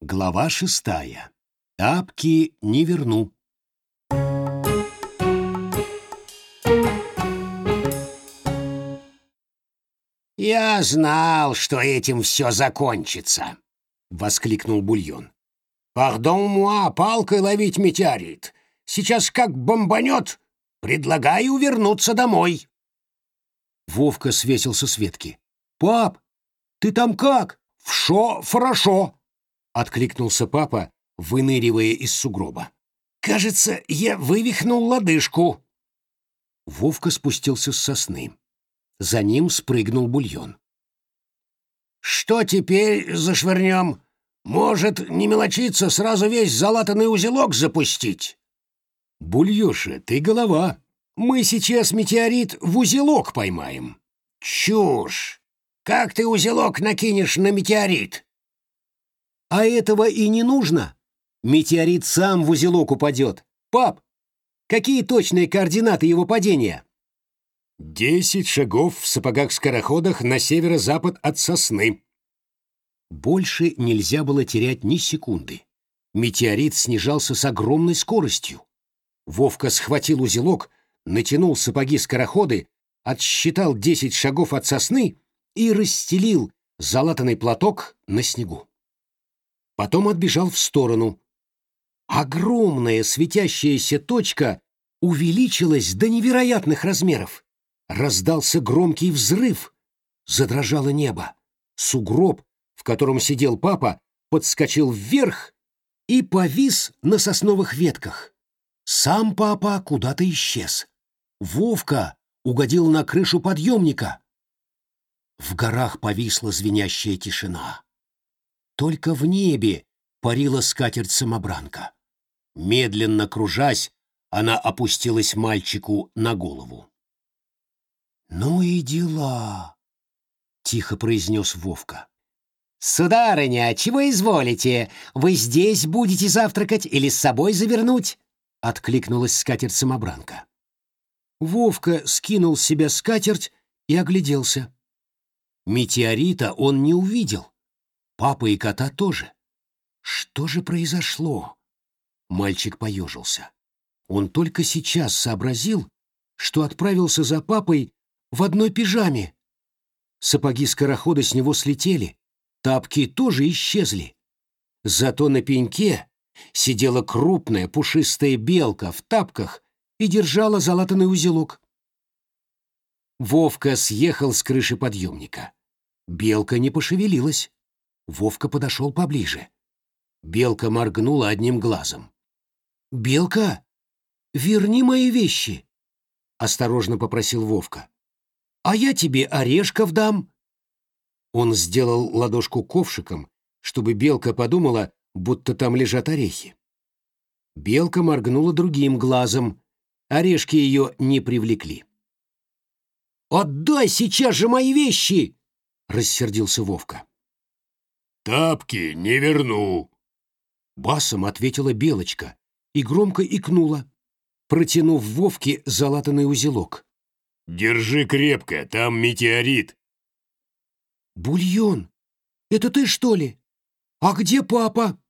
Глава шестая. Тапки не верну. «Я знал, что этим все закончится!» — воскликнул Бульон. «Пардон муа, палкой ловить метеорит. Сейчас как бомбанет. Предлагаю вернуться домой». Вовка свесился с ветки. «Пап, ты там как?» «Вшо хорошо!» — откликнулся папа, выныривая из сугроба. «Кажется, я вывихнул лодыжку». Вовка спустился с сосны. За ним спрыгнул бульон. «Что теперь зашвырнем? Может, не мелочиться, сразу весь залатанный узелок запустить?» «Бульёша, ты голова. Мы сейчас метеорит в узелок поймаем». «Чушь! Как ты узелок накинешь на метеорит?» «А этого и не нужно. Метеорит сам в узелок упадет. Пап, какие точные координаты его падения?» «Десять шагов в сапогах-скороходах на северо-запад от сосны». Больше нельзя было терять ни секунды. Метеорит снижался с огромной скоростью. Вовка схватил узелок, натянул сапоги-скороходы, отсчитал десять шагов от сосны и расстелил залатанный платок на снегу. Потом отбежал в сторону. Огромная светящаяся точка увеличилась до невероятных размеров. Раздался громкий взрыв. Задрожало небо. Сугроб, в котором сидел папа, подскочил вверх и повис на сосновых ветках. Сам папа куда-то исчез. Вовка угодил на крышу подъемника. В горах повисла звенящая тишина. Только в небе парила скатерть-самобранка. Медленно кружась, она опустилась мальчику на голову. «Ну и дела!» — тихо произнес Вовка. «Сударыня, чего изволите? Вы здесь будете завтракать или с собой завернуть?» — откликнулась скатерть-самобранка. Вовка скинул с себя скатерть и огляделся. Метеорита он не увидел. Папа и кота тоже. Что же произошло? Мальчик поежился. Он только сейчас сообразил, что отправился за папой в одной пижаме. Сапоги скорохода с него слетели, тапки тоже исчезли. Зато на пеньке сидела крупная пушистая белка в тапках и держала залатанный узелок. Вовка съехал с крыши подъемника. Белка не пошевелилась. Вовка подошел поближе. Белка моргнула одним глазом. «Белка, верни мои вещи!» — осторожно попросил Вовка а я тебе орешков дам». Он сделал ладошку ковшиком, чтобы белка подумала, будто там лежат орехи. Белка моргнула другим глазом. Орешки ее не привлекли. «Отдай сейчас же мои вещи!» — рассердился Вовка. «Тапки не верну!» Басом ответила Белочка и громко икнула, протянув Вовке залатанный узелок. Держи крепко, там метеорит. Бульон, это ты что ли? А где папа?